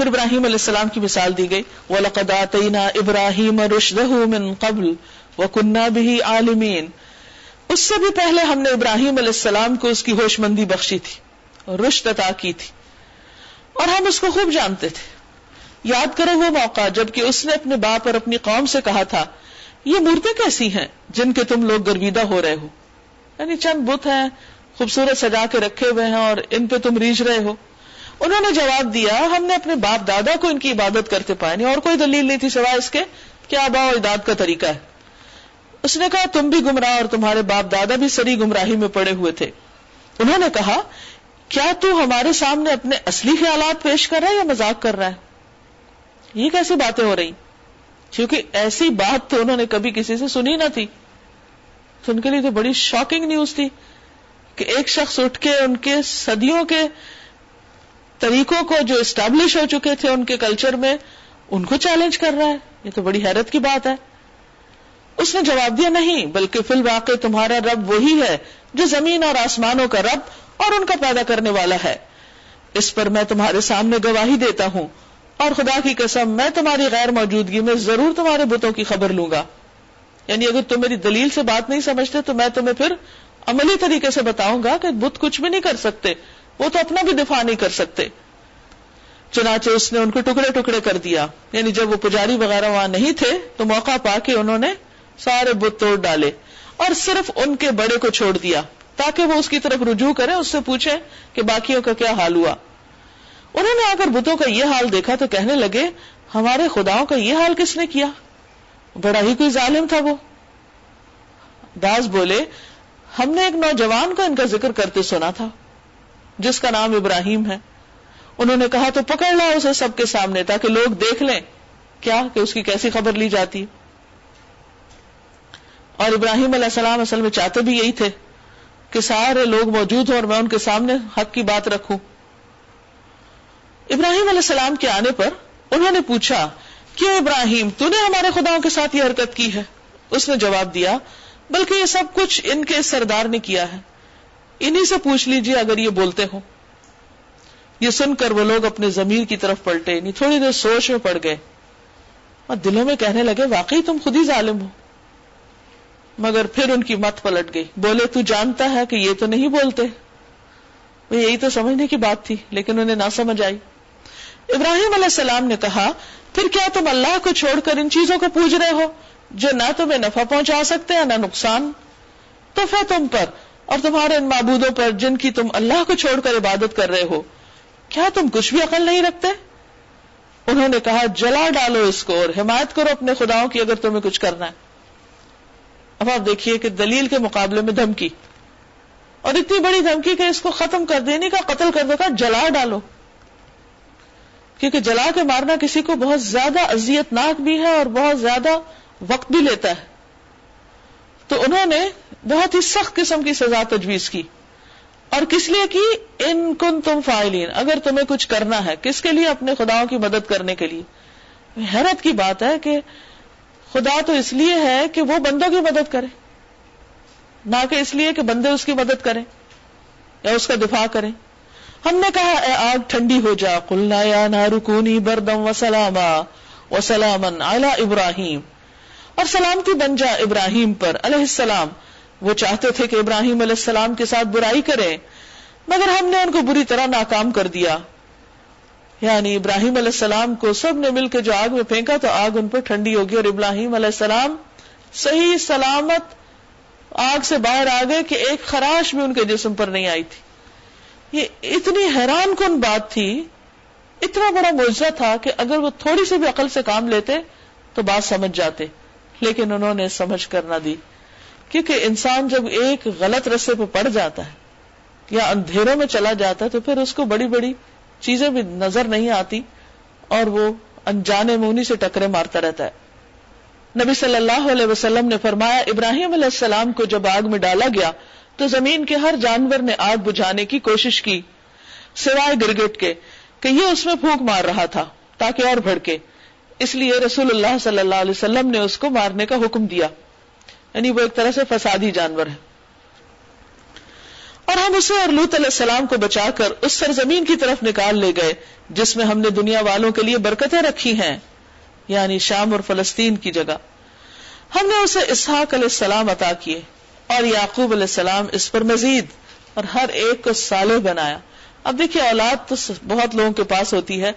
پھر ابراہیم علیہ السلام کی مثال دی گئی، وَلَقَدْ آتَيْنَا إِبْرَاهِيمَ رُشْدَهُ مِن قَبْلُ وَكُنَّا بِهِ عَالِمِينَ۔ اس سے بھی پہلے ہم نے ابراہیم علیہ السلام کو اس کی ہوش مندی بخشی تھی، رشد عطا کی تھی، اور ہم اس کو خوب جانتے تھے۔ یاد کرو وہ موقع جبکہ اس نے اپنے باپ اور اپنی قوم سے کہا تھا، یہ مورتیں کیسی ہیں جن کے تم لوگ گرویدہ ہو رہے ہو؟ یعنی چند بت ہیں، خوبصورت سجا کے رکھے ہوئے ہیں اور ان پہ تم ریچ رہے ہو۔ انہوں نے جواب دیا، ہم نے اپنے باپ دادا کو ان کی عبادت کرتے پائے نہیں، اور کوئی دلیل نہیں تھی سوائے اس کے کیا با اجداد کا طریقہ ہے۔ اس نے کہا، تم بھی گمراہ اور تمہارے باپ دادا بھی سری گمراہی میں پڑے ہوئے تھے۔ انہوں نے کہا، کیا تو ہمارے سامنے اپنے اصلی خیالات پیش کر رہا ہے یا مزاق کر رہا ہے؟ یہ کیسی باتیں ہو رہی؟ کیونکہ ایسی بات تو انہوں نے کبھی کسی سے سنی نہ تھی۔ تو ان کے لیے تو بڑی شاکنگ نیوز تھی کہ ایک شخص اٹھ کے ان کے صدیوں کے طریقوں کو جو اسٹیبلش ہو چکے تھے ان کے کلچر میں، ان کو چیلنج کر رہا ہے۔ یہ تو بڑی حیرت کی بات ہے۔ اس نے جواب دیا نہیں، بلکہ فی الواقع تمہارا رب وہی ہے جو زمین اور آسمانوں کا رب اور ان کا پیدا کرنے والا ہے۔ اس پر میں تمہارے سامنے گواہی دیتا ہوں۔ اور خدا کی قسم، میں تمہاری غیر موجودگی میں ضرور تمہارے بتوں کی خبر لوں گا۔ یعنی اگر تم میری دلیل سے بات نہیں سمجھتے، تو میں تمہیں پھر عملی طریقے سے بتاؤں گا کہ بت کچھ بھی نہیں کر سکتے۔ وہ تو اپنا بھی دفاع نہیں کر سکتے۔ چنانچہ اس نے ان کو ٹکڑے ٹکڑے کر دیا۔ یعنی جب وہ پجاری وغیرہ وہاں نہیں تھے تو موقع پا کے انہوں نے سارے بت توڑ ڈالے اور صرف ان کے بڑے کو چھوڑ دیا تاکہ وہ اس کی طرف رجوع کرے اس سے پوچھے کہ باقیوں کا کیا حال ہوا۔ انہوں نے آ کر بتوں کا یہ حال دیکھا تو کہنے لگے، ہمارے خداؤں کا یہ حال کس نے کیا؟ بڑا ہی کوئی ظالم تھا وہ۔ داس بولے، ہم نے ایک نوجوان کا ان کا ذکر کرتے سنا تھا۔ جس کا نام ابراہیم ہے۔ انہوں نے کہا تو پکڑ لا اسے سب کے سامنے تاکہ لوگ دیکھ لیں کیا کہ اس کی کیسی خبر لی جاتی۔ اور ابراہیم علیہ السلام اصل میں چاہتے بھی یہی تھے کہ سارے لوگ موجود ہوں اور میں ان کے سامنے حق کی بات رکھوں۔ ابراہیم علیہ السلام کے آنے پر انہوں نے پوچھا، کیوں ابراہیم، تو نے ہمارے خداؤں کے ساتھ یہ حرکت کی ہے؟ اس نے جواب دیا، بلکہ یہ سب کچھ ان کے سردار نے کیا ہے۔ انہی سے پوچھ لیجیے اگر یہ بولتے ہو یہ سن کر وہ لوگ اپنے ضمیر کی طرف پلٹے نہیں تھوڑی دیر سوچ میں پڑ گئے۔ اور دلوں میں کہنے لگے، واقعی تم خود ہی ظالم ہو۔ مگر پھر ان کی مت پلٹ گئی۔ بولے، تو جانتا ہے کہ یہ تو نہیں بولتے۔ وہ یہی تو سمجھنے کی بات تھی، لیکن انہیں نہ سمجھ آئی۔ ابراہیم علیہ السلام نے کہا، پھر کیا تم اللہ کو چھوڑ کر ان چیزوں کو پوج رہے ہو، جو نہ تمہیں نفع پہنچا سکتے ہیں نہ نقصان؟ تو پھر تم پر اور تمہارے ان معبودوں پر جن کی تم اللہ کو چھوڑ کر عبادت کر رہے ہو، کیا تم کچھ بھی عقل نہیں رکھتے؟ انہوں نے کہا، جلا ڈالو اس کو اور حمایت کرو اپنے خداؤں کی اگر تمہیں کچھ کرنا ہے۔ اب آپ دیکھیے کہ دلیل کے مقابلے میں دھمکی۔ اور اتنی بڑی دھمکی کہ اس کو ختم کر دینے کا، قتل کر دے کا جلا ڈالو۔ کیونکہ جلا کے مارنا کسی کو بہت زیادہ اذیت ناک بھی ہے اور بہت زیادہ وقت بھی لیتا ہے۔ تو انہوں نے بہت ہی سخت قسم کی سزا تجویز کی۔ اور کس لیے کی؟ ان کن تم فائلین اگر تمہیں کچھ کرنا ہے، کس کے لیے؟ اپنے خداؤں کی مدد کرنے کے لیے۔ حیرت کی بات ہے کہ خدا تو اس لیے ہے کہ وہ بندوں کی مدد کرے۔ نہ کہ اس لیے کہ بندے اس کی مدد کریں یا اس کا دفاع کریں۔ ہم نے کہا، اے آگ، ٹھنڈی ہو جا۔ کلنا یا نارکونی بردم و سلاما و سلامن اعلی ابراہیم۔ اور سلامتی بن جا ابراہیم پر، علیہ السلام۔ وہ چاہتے تھے کہ ابراہیم علیہ السلام کے ساتھ برائی کرے مگر ہم نے ان کو بری طرح ناکام کر دیا۔ یعنی ابراہیم علیہ السلام کو سب نے مل کے جو آگ میں پھینکا تو آگ ان پر ٹھنڈی ہوگی اور ابراہیم علیہ السلام صحیح سلامت آگ سے باہر آ گئے کہ ایک خراش بھی ان کے جسم پر نہیں آئی تھی۔ یہ اتنی حیران کن بات تھی، اتنا بڑا معجزہ تھا کہ اگر وہ تھوڑی سی بھی عقل سے کام لیتے تو بات سمجھ جاتے، لیکن انہوں نے سمجھ کر نہ دی۔ کیونکہ انسان جب ایک غلط رسے پہ پڑ جاتا ہے یا اندھیروں میں چلا جاتا ہے تو پھر اس کو بڑی بڑی چیزیں بھی نظر نہیں آتی اور وہ انجانے مونی سے ٹکرے مارتا رہتا ہے۔ نبی صلی اللہ علیہ وسلم نے فرمایا، ابراہیم علیہ السلام کو جب آگ میں ڈالا گیا تو زمین کے ہر جانور نے آگ بجھانے کی کوشش کی، سوائے گرگٹ کے، کہ یہ اس میں پھونک مار رہا تھا تاکہ اور بھڑکے۔ اس لیے رسول اللہ صلی اللہ علیہ وسلم نے اس کو مارنے کا حکم دیا۔ یعنی وہ ایک طرح سے فسادی جانور ہے۔ اور ہم اسے اور لوت علیہ السلام کو بچا کر اس سرزمین کی طرف نکال لے گئے، جس میں ہم نے دنیا والوں کے لیے برکتیں رکھی ہیں یعنی شام اور فلسطین کی جگہ۔ ہم نے اسے اسحاق علیہ السلام عطا کیے اور یعقوب علیہ السلام اس پر مزید اور ہر ایک کو سالے بنایا۔ اب دیکھیے اولاد تو بہت لوگوں کے پاس ہوتی ہے،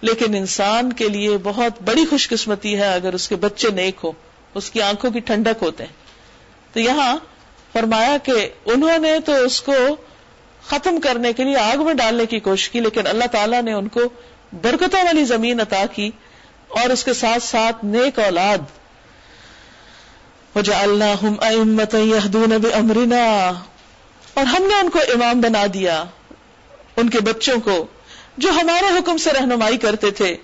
لیکن انسان کے لیے بہت بڑی خوش قسمتی ہے اگر اس کے بچے نیک ہو اس کی آنکھوں کی ٹھنڈک ہوتے ہیں۔ تو یہاں فرمایا کہ انہوں نے تو اس کو ختم کرنے کے لیے آگ میں ڈالنے کی کوشش کی، لیکن اللہ تعالیٰ نے ان کو برکتوں والی زمین عطا کی اور اس کے ساتھ ساتھ نیک اولاد۔ امرنا اور ہم نے ان کو امام بنا دیا، ان کے بچوں کو جو ہمارے حکم سے رہنمائی کرتے تھے۔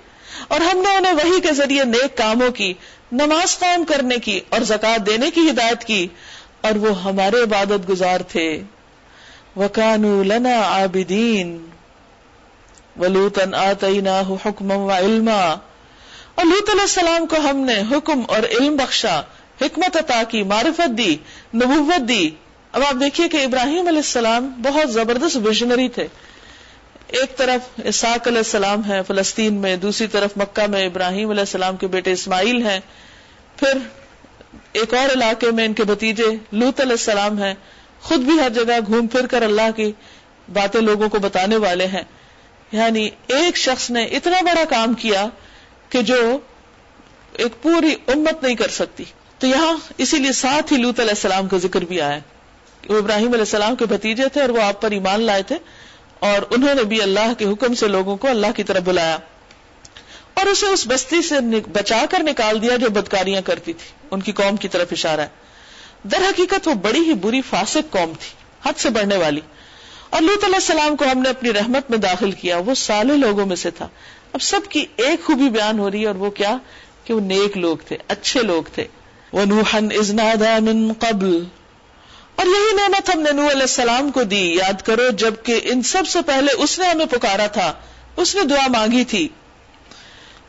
اور ہم نے انہیں وہی کے ذریعے نیک کاموں کی نماز قائم کرنے کی اور زکات دینے کی ہدایت کی اور وہ ہمارے عبادت گزار تھے۔ وکانو لنا عابدین ولوتن آتینا حکم و علما اور لوت علیہ السلام کو ہم نے حکم اور علم بخشا، حکمت عطا کی، معرفت دی، نبوت دی۔ اب آپ دیکھیے کہ ابراہیم علیہ السلام بہت زبردست ویژنری تھے۔ ایک طرف اساق علیہ السلام ہے فلسطین میں، دوسری طرف مکہ میں ابراہیم علیہ السلام کے بیٹے اسماعیل ہیں۔ پھر ایک اور علاقے میں ان کے بھتیجے لوت علیہ السلام ہیں۔ خود بھی ہر جگہ گھوم پھر کر اللہ کی باتیں لوگوں کو بتانے والے ہیں۔ یعنی ایک شخص نے اتنا بڑا کام کیا کہ جو ایک پوری امت نہیں کر سکتی۔ تو یہاں اسی لیے ساتھ ہی لوت علیہ السلام کا ذکر بھی آیا وہ ابراہیم علیہ السلام کے بھتیجے تھے اور وہ آپ پر ایمان لائے تھے۔ اور انہوں نے بھی اللہ کے حکم سے لوگوں کو اللہ کی طرف بلایا اور اسے اس بستی سے بچا کر نکال دیا جو بدکاریاں کرتی تھی۔ ان کی قوم کی طرف اشارہ ہے۔ در حقیقت وہ بڑی ہی بری فاسق قوم تھی، حد سے بڑھنے والی۔ اور لوت علیہ السلام کو ہم نے اپنی رحمت میں داخل کیا، وہ سالے لوگوں میں سے تھا۔ اب سب کی ایک خوبی بیان ہو رہی ہے اور وہ کیا؟ کہ وہ نیک لوگ تھے، اچھے لوگ تھے۔ وہ نوحن ازنادا من قبل۔ اور یہی نعمت ہم نے نو علیہ السلام کو دی، یاد کرو جبکہ ان سب سے پہلے اس نے ہمیں پکارا تھا، اس نے دعا مانگی تھی،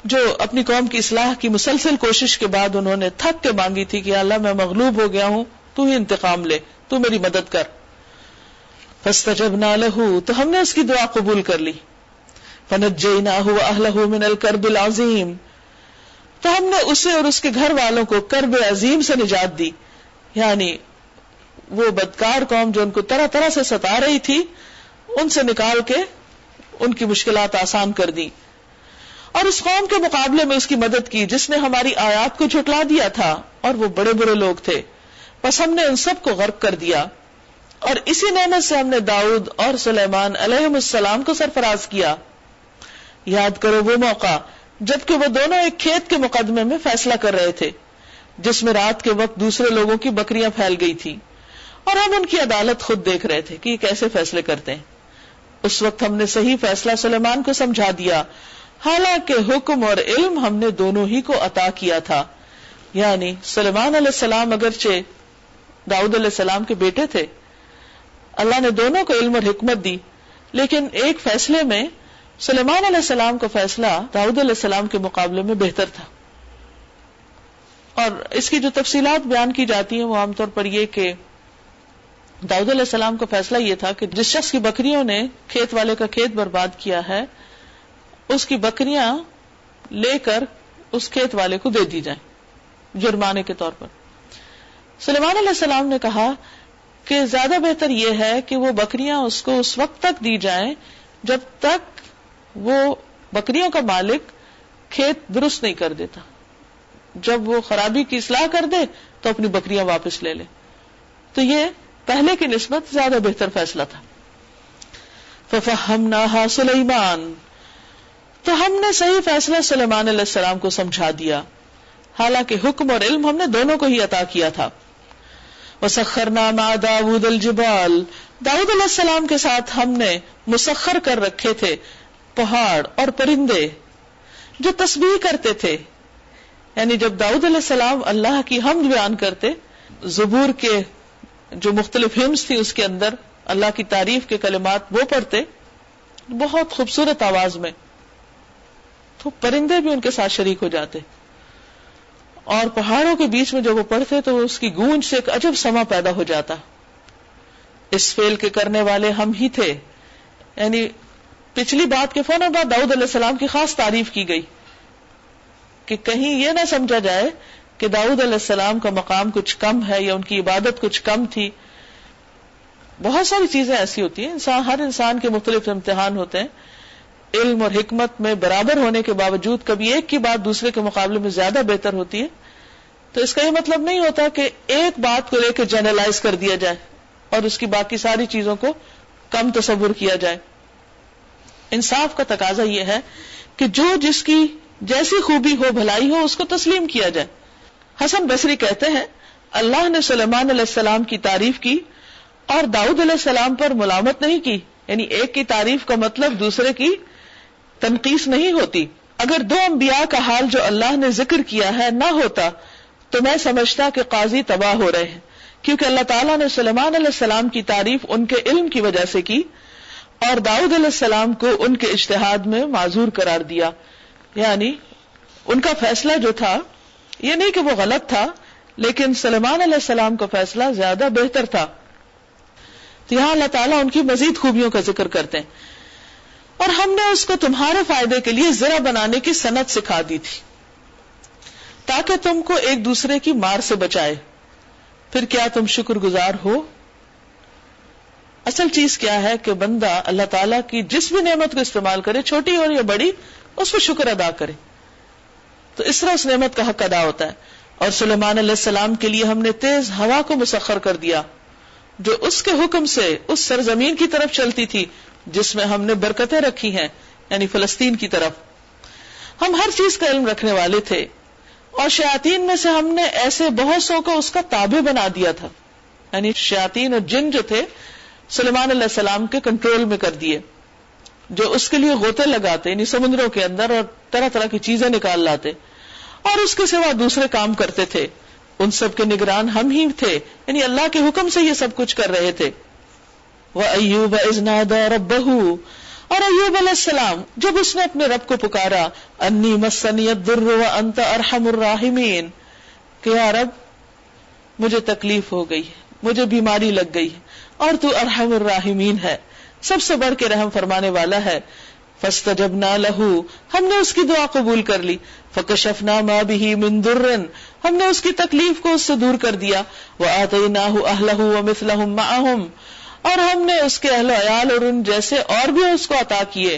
جو اپنی قوم کی اصلاح کی مسلسل کوشش کے بعد انہوں نے تھک کے مانگی تھی کہ اللہ میں مغلوب ہو گیا ہوں، تو ہی انتقام لے، تو میری مدد کر۔ فستجب نہ تو ہم نے اس کی دعا قبول کر لی۔ فنت جئی نہ من العظیم۔ تو ہم نے اسے اور اس کے گھر والوں کو کرب عظیم سے نجات دی۔ یعنی وہ بدکار قوم جو ان کو طرح طرح سے ستا رہی تھی، ان سے نکال کے ان کی مشکلات آسان کر دی اور اس قوم کے مقابلے میں اس کی مدد کی، جس نے ہماری آیات کو جھٹلا دیا تھا، اور وہ بڑے برے لوگ تھے۔ بس ہم نے ان سب کو غرق کر دیا۔ اور اسی نعمت سے ہم نے داؤد اور سلیمان علیہ السلام کو سرفراز کیا۔ یاد کرو وہ موقع، جبکہ وہ دونوں ایک کھیت کے مقدمے میں فیصلہ کر رہے تھے، جس میں رات کے وقت دوسرے لوگوں کی بکریاں پھیل گئی تھی اور ہم ان کی عدالت خود دیکھ رہے تھے کہ یہ کیسے فیصلے کرتے ہیں۔ اس وقت ہم نے صحیح فیصلہ سلیمان کو سمجھا دیا۔ حالانکہ حکم اور علم ہم نے دونوں ہی کو عطا کیا تھا۔ یعنی سلمان علیہ السلام اگرچہ داؤد علیہ السلام کے بیٹے تھے۔ اللہ نے دونوں کو علم اور حکمت دی۔ لیکن ایک فیصلے میں سلیمان علیہ السلام کا فیصلہ داؤد علیہ السلام کے مقابلے میں بہتر تھا۔ اور اس کی جو تفصیلات بیان کی جاتی ہیں وہ عام طور پر یہ کہ داؤد علیہ السلام کا فیصلہ یہ تھا کہ جس شخص کی بکریوں نے کھیت والے کا کھیت برباد کیا ہے، اس کی بکریاں لے کر اس کھیت والے کو دے دی جائیں، جرمانے کے طور پر۔ سلیمان علیہ السلام نے کہا کہ زیادہ بہتر یہ ہے کہ وہ بکریاں اس کو اس وقت تک دی جائیں جب تک وہ بکریوں کا مالک کھیت درست نہیں کر دیتا۔ جب وہ خرابی کی اصلاح کر دے تو اپنی بکریاں واپس لے لے۔ تو یہ پہلے کی نسبت زیادہ بہتر فیصلہ تھا۔ ففہمناہا سلیمان تو ہم نے صحیح فیصلہ سلیمان علیہ السلام کو سمجھا دیا۔ حالانکہ حکم اور علم ہم نے دونوں کو ہی عطا کیا تھا۔ مسخر نامہ داود الجبال۔ داود علیہ السلام کے ساتھ ہم نے مسخر کر رکھے تھے پہاڑ اور پرندے، جو تسبیح کرتے تھے۔ یعنی جب داؤد علیہ السلام اللہ کی حمد بیان کرتے، زبور کے جو مختلف ہمس تھی اس کے اندر اللہ کی تعریف کے کلمات وہ پڑھتے، بہت خوبصورت آواز میں تو پرندے بھی ان کے ساتھ شریک ہو جاتے۔ اور پہاڑوں کے بیچ میں جب وہ پڑھتے تو اس کی گونج سے ایک عجب سما پیدا ہو جاتا۔ اس فیل کے کرنے والے ہم ہی تھے۔ یعنی پچھلی بات کے فوراً بعد داؤد علیہ السلام کی خاص تعریف کی گئی کہ کہیں یہ نہ سمجھا جائے کہ داؤد علیہ السلام کا مقام کچھ کم ہے یا ان کی عبادت کچھ کم تھی، بہت ساری چیزیں ایسی ہوتی ہیں، انسان، ہر انسان کے مختلف امتحان ہوتے ہیں۔ علم اور حکمت میں برابر ہونے کے باوجود کبھی ایک کی بات دوسرے کے مقابلے میں زیادہ بہتر ہوتی ہے۔ تو اس کا یہ مطلب نہیں ہوتا کہ ایک بات کو لے کے جنرلائز کر دیا جائے اور اس کی باقی ساری چیزوں کو کم تصور کیا جائے۔ انصاف کا تقاضا یہ ہے کہ جو جس کی جیسی خوبی ہو، بھلائی ہو، اس کو تسلیم کیا جائے۔ حسن بصری کہتے ہیں، اللہ نے سلیمان علیہ السلام کی تعریف کی اور داؤد علیہ السلام پر ملامت نہیں کی۔ یعنی ایک کی تعریف کا مطلب دوسرے کی تنقید نہیں ہوتی۔ اگر دو انبیاء کا حال جو اللہ نے ذکر کیا ہے نہ ہوتا، تو میں سمجھتا کہ قاضی تباہ ہو رہے ہیں۔ کیونکہ اللہ تعالیٰ نے سلیمان علیہ السلام کی تعریف ان کے علم کی وجہ سے کی اور داؤد علیہ السلام کو ان کے اشتہاد میں معذور قرار دیا۔ یعنی ان کا فیصلہ جو تھا یہ نہیں کہ وہ غلط تھا، لیکن سلمان علیہ السلام کا فیصلہ زیادہ بہتر تھا۔ تو یہاں اللہ تعالیٰ ان کی مزید خوبیوں کا ذکر کرتے ہیں۔ اور ہم نے اس کو تمہارے فائدے کے لیے ذرا بنانے کی صنعت سکھا دی تھی۔ تاکہ تم کو ایک دوسرے کی مار سے بچائے۔ پھر کیا تم شکر گزار ہو؟ اصل چیز کیا ہے کہ بندہ اللہ تعالیٰ کی جس بھی نعمت کو استعمال کرے، چھوٹی اور یا بڑی، اس کو شکر ادا کرے۔ تو اس طرح اس نعمت کا حق ادا ہوتا ہے۔ اور سلیمان علیہ السلام کے لیے ہم نے تیز ہوا کو مسخر کر دیا، جو اس کے حکم سے اس سرزمین کی طرف چلتی تھی، جس میں ہم نے برکتیں رکھی ہیں یعنی فلسطین کی طرف۔ ہم ہر چیز کا علم رکھنے والے تھے، اور شیاتین میں سے ہم نے ایسے بہت سو کو اس کا تابع بنا دیا تھا۔ یعنی شیاتین اور جن جو تھے، سلیمان علیہ السلام کے کنٹرول میں کر دیے۔ جو اس کے لیے غوطے لگاتے یعنی سمندروں کے اندر اور طرح طرح کی چیزیں نکال لاتے، اور اس کے سوا دوسرے کام کرتے تھے۔ ان سب کے نگران ہم ہی تھے یعنی اللہ کے حکم سے یہ سب کچھ کر رہے تھے۔ وہ ایوب ازناد اور بہو اور ایوب علیہ السلام جب اس نے اپنے رب کو پکارا، انی مسنیت در و انت ارحم الراحمین، کہ یا رب، مجھے تکلیف ہو گئی، مجھے بیماری لگ گئی، اور تو ارحم الراحمین ہے۔ سب سے بڑھ کے رحم فرمانے والا ہے۔ فسٹ جب نہ لہو ہم نے اس کی دعا قبول کر لی۔ فکشف نہ بھی مندر ہم نے اس کی تکلیف کو اس سے دور کر دیا۔ وہ آتے نہ اور ہم نے اس کے اہل عیال اور ان جیسے اور بھی اس کو عطا کیے۔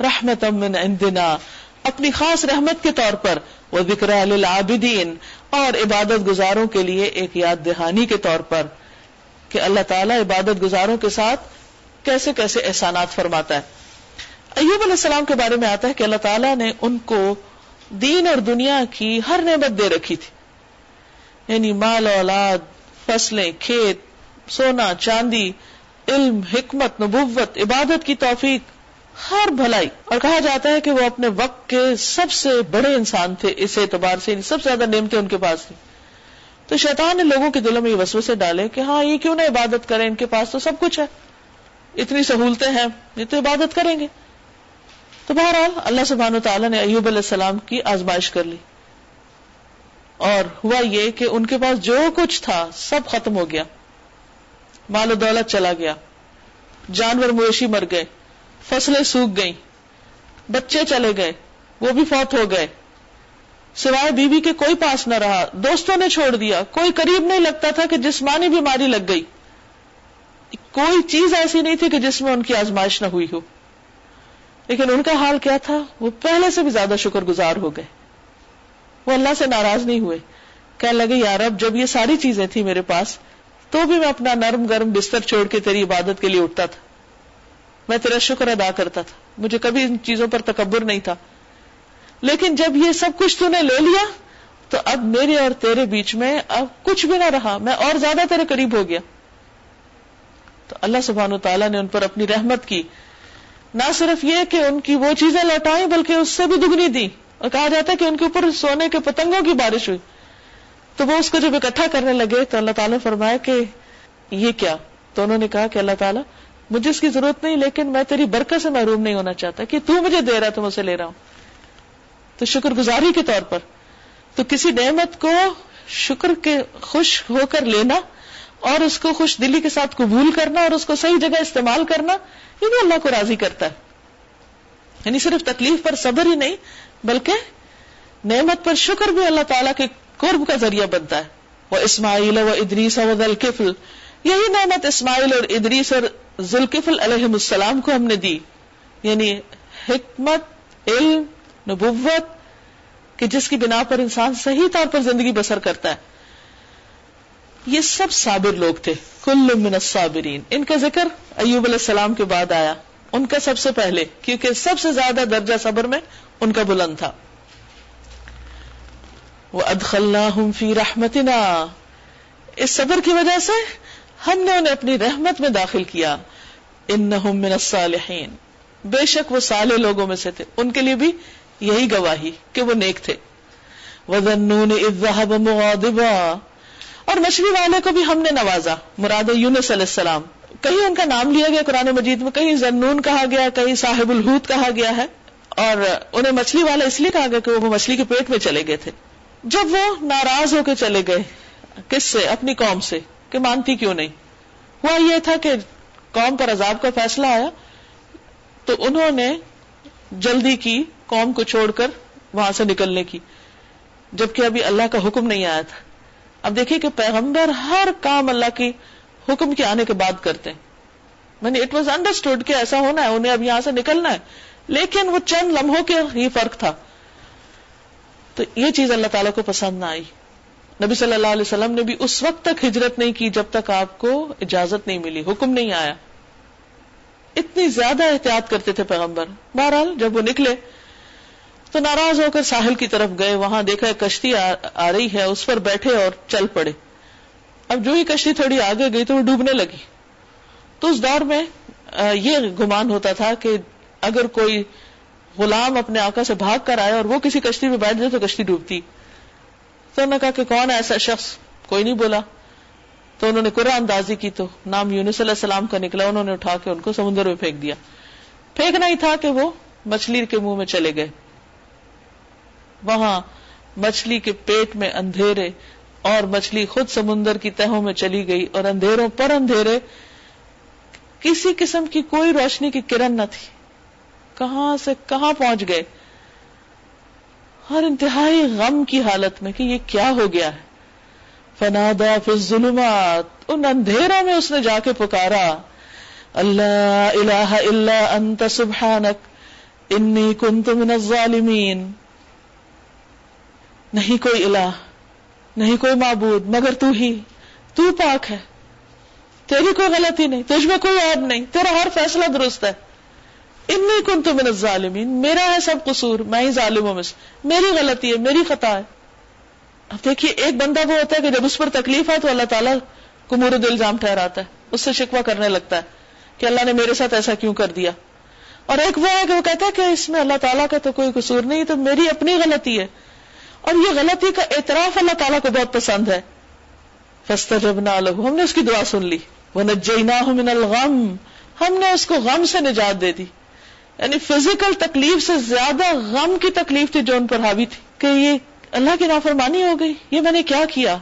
رحمت من عندنا، اپنی خاص رحمت کے طور پر۔ وہ ذکر للعابدین، اور عبادت گزاروں کے لیے ایک یاد دہانی کے طور پر۔ کہ اللہ تعالیٰ عبادت گزاروں کے ساتھ کیسے کیسے احسانات فرماتا ہے۔ ایوب علیہ السلام کے بارے میں آتا ہے کہ اللہ تعالیٰ نے ان کو دین اور دنیا کی ہر نعمت دے رکھی تھی۔ یعنی مال اولاد، فصلیں، کھیت، سونا، چاندی، علم، حکمت، نبوت، عبادت کی توفیق، ہر بھلائی۔ اور کہا جاتا ہے کہ وہ اپنے وقت کے سب سے بڑے انسان تھے۔ اس اعتبار سے یعنی سب سے زیادہ نعمتیں ان کے پاس تھی تو شیطان نے لوگوں کے دلوں میں یہ وسوسے ڈالے کہ ہاں یہ کیوں نہ عبادت کریں؟ ان کے پاس تو سب کچھ ہے۔ اتنی سہولتیں ہیں یہ تو عبادت کریں گے۔ تو بہرحال اللہ سبحان و تعالیٰ نے ایوب علیہ السلام کی آزمائش کر لی۔ اور ہوا یہ کہ ان کے پاس جو کچھ تھا سب ختم ہو گیا۔ مال و دولت چلا گیا۔ جانور مویشی مر گئے۔ فصلیں سوکھ گئیں۔ بچے چلے گئے۔ وہ بھی فوت ہو گئے۔ سوائے بیوی کے کوئی پاس نہ رہا۔ دوستوں نے چھوڑ دیا۔ کوئی قریب نہیں لگتا تھا کہ جسمانی بیماری لگ گئی۔ کوئی چیز ایسی نہیں تھی کہ جس میں ان کی آزمائش نہ ہوئی ہو۔ لیکن ان کا حال کیا تھا؟ وہ پہلے سے بھی زیادہ شکر گزار ہو گئے۔ وہ اللہ سے ناراض نہیں ہوئے۔ کہنے لگے یار اب جب یہ ساری چیزیں تھیں میرے پاس، تو بھی میں اپنا نرم گرم بستر چھوڑ کے تیری عبادت کے لیے اٹھتا تھا۔ میں تیرا شکر ادا کرتا تھا۔ مجھے کبھی ان چیزوں پر تکبر نہیں تھا۔ لیکن جب یہ سب کچھ تو نے لے لیا، تو اب میرے اور تیرے بیچ میں اب کچھ بھی نہ رہا۔ میں اور زیادہ تیرے قریب ہو گیا۔ تو اللہ سبحان و تعالیٰ نے ان پر اپنی رحمت کی۔ نہ صرف یہ کہ ان کی وہ چیزیں لوٹائیں، بلکہ اس سے بھی دگنی دی اور کہا جاتا ہے کہ ان کے اوپر سونے کے پتنگوں کی بارش ہوئی۔ تو وہ اس کو جب اکٹھا کرنے لگے تو اللہ تعالیٰ نے فرمایا کہ یہ کیا؟ تو انہوں نے کہا کہ اللہ تعالیٰ، مجھے اس کی ضرورت نہیں، لیکن میں تیری برکت سے محروم نہیں ہونا چاہتا کہ تو مجھے دے رہا تو میں اسے لے رہا ہوں۔ تو شکر گزاری کے طور پر۔ تو کسی نعمت کو شکر کے خوش ہو کر لینا اور اس کو خوش دلی کے ساتھ قبول کرنا اور اس کو صحیح جگہ استعمال کرنا یہ بھی اللہ کو راضی کرتا ہے۔ یعنی صرف تکلیف پر صبر ہی نہیں، بلکہ نعمت پر شکر بھی اللہ تعالیٰ کے قرب کا ذریعہ بنتا ہے۔ وہ اسماعیل و ادریس و ذلکفل یہی نعمت اسماعیل اور ادریس اور ذوالکفل علیہ السلام کو ہم نے دی۔ یعنی حکمت، علم، نبوت، کہ جس کی بنا پر انسان صحیح طور پر زندگی بسر کرتا ہے۔ یہ سب صابر لوگ تھے، کل من الصابرین۔ ان کا ذکر ایوب علیہ السلام کے بعد آیا۔ ان کا سب سے پہلے، کیونکہ سب سے زیادہ درجہ صبر میں ان کا بلند تھا۔ وہ ادخلنا فی رحمتنا۔ اس صبر کی وجہ سے ہم نے انہیں اپنی رحمت میں داخل کیا۔ ان من الصالحین بے شک وہ سالے لوگوں میں سے تھے۔ ان کے لیے بھی یہی گواہی کہ وہ نیک تھے۔ وَذَنُّونِ اِذْ ذَهَبَ مُغَاضِبًا۔ اور مچھلی والے کو بھی ہم نے نوازا، مراد یونس علیہ السلام۔ کہیں ان کا نام لیا گیا قرآن مجید میں، کہیں زنون کہا گیا، کہیں صاحب الحوت کہا گیا ہے۔ اور انہیں مچھلی والا اس لیے کہا گیا کہ وہ مچھلی کے پیٹ میں چلے گئے تھے۔ جب وہ ناراض ہو کے چلے گئے، کس سے؟ اپنی قوم سے، کہ مانتی کیوں نہیں؟ ہوا یہ تھا کہ قوم پر عذاب کا فیصلہ آیا، تو انہوں نے جلدی کی قوم کو چھوڑ کر وہاں سے نکلنے کی، جبکہ ابھی اللہ کا حکم نہیں آیا تھا۔ اب دیکھیے کہ پیغمبر ہر کام اللہ کی حکم کے آنے کے بعد کرتے ہیں۔ میں نے اٹ واز انڈرسٹوڈ کہ ایسا ہونا ہے، انہیں اب یہاں سے نکلنا ہے۔ لیکن وہ چند لمحوں کے ہی فرق تھا۔ تو یہ چیز اللہ تعالیٰ کو پسند نہ آئی۔ نبی صلی اللہ علیہ وسلم نے بھی اس وقت تک ہجرت نہیں کی جب تک آپ کو اجازت نہیں ملی، حکم نہیں آیا۔ اتنی زیادہ احتیاط کرتے تھے پیغمبر۔ بہرحال جب وہ نکلے تو ناراض ہو کر ساحل کی طرف گئے، وہاں دیکھا کشتی آ رہی ہے، اس پر بیٹھے اور چل پڑے۔ اب جو ہی کشتی تھوڑی آگے گئی تو وہ ڈوبنے لگی۔ تو اس دور میں یہ گمان ہوتا تھا کہ اگر کوئی غلام اپنے آقا سے بھاگ کر آئے اور وہ کسی کشتی میں بیٹھ جائے تو کشتی ڈوبتی۔ تو انہوں نے کہا کہ کون ایسا شخص؟ کوئی نہیں بولا۔ تو انہوں نے قرآن اندازی کی تو نام یونس علیہ السلام کا نکلا، انہوں نے اٹھا کے ان کو سمندر میں پھینک دیا۔ پھینکنا ہی تھا کہ وہ مچھلی کے منہ میں چلے گئے۔ وہاں مچھلی کے پیٹ میں اندھیرے اور مچھلی خود سمندر کی تہوں میں چلی گئی اور اندھیروں پر اندھیرے، کسی قسم کی کوئی روشنی کی کرن نہ تھی۔ کہاں سے کہاں پہنچ گئے؟ ہر انتہائی غم کی حالت میں کہ یہ کیا ہو گیا ہے۔ فنادا فی الظلمات، ان اندھیروں میں اس نے جا کے پکارا۔ اللہ الہ الا انت سبحانک، انی کنت من الظالمین۔ نہیں کوئی الہ، نہیں کوئی معبود، مگر تو ہی، تو پاک ہے۔ تیری کوئی غلطی نہیں، تجھ میں کوئی عیب نہیں، تیرا ہر فیصلہ درست ہے۔ انی کن تو من الظالمین، میرا ہے سب قصور، میں ہی ظالموں میں میری غلطی ہے، میری خطا ہے۔ اب دیکھیے، ایک بندہ وہ ہوتا ہے کہ جب اس پر تکلیف ہے تو اللہ تعالیٰ کو مورد الزام ٹھہراتا ہے۔ اس سے شکوا کرنے لگتا ہے کہ اللہ نے میرے ساتھ ایسا کیوں کر دیا۔ اور ایک وہ ہے کہ وہ کہتا ہے کہ اس میں اللہ تعالیٰ کا تو کوئی قصور نہیں، تو میری اپنی غلطی ہے۔ اور یہ غلطی کا اعتراف اللہ تعالیٰ کو بہت پسند ہے۔ ہم نے اس کی دعا سن لی۔ وہ من الغم، ہم نے اس کو غم سے نجات دے دی۔ یعنی فزیکل تکلیف سے زیادہ غم کی تکلیف تھی جو ان پر حاوی تھی کہ یہ اللہ کی نافرمانی ہو گئی۔ یہ میں نے کیا کیا؟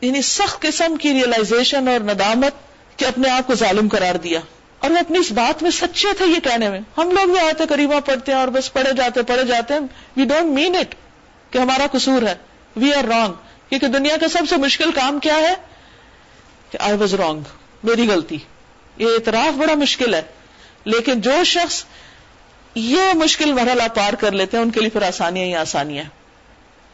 یعنی سخت قسم کی ریئلائزیشن اور ندامت کہ اپنے آپ کو ظالم قرار دیا۔ اور وہ اپنی اس بات میں سچے تھے یہ کہنے میں۔ ہم لوگ بھی آتے کریبا پڑھتے ہیں اور بس پڑھے جاتے پڑھے جاتے ہیں۔ وی ڈونٹ مین اٹ کہ ہمارا قصور ہے. وی آر رانگ کیونکہ دنیا کا سب سے مشکل کام کیا ہے؟ کہ آئی واز رانگ میری غلطی. یہ اعتراف بڑا مشکل ہے. لیکن جو شخص یہ مشکل مرحلہ پار کر لیتے ہیں، ان کے لیے پھر آسانیاں ہی آسانیاں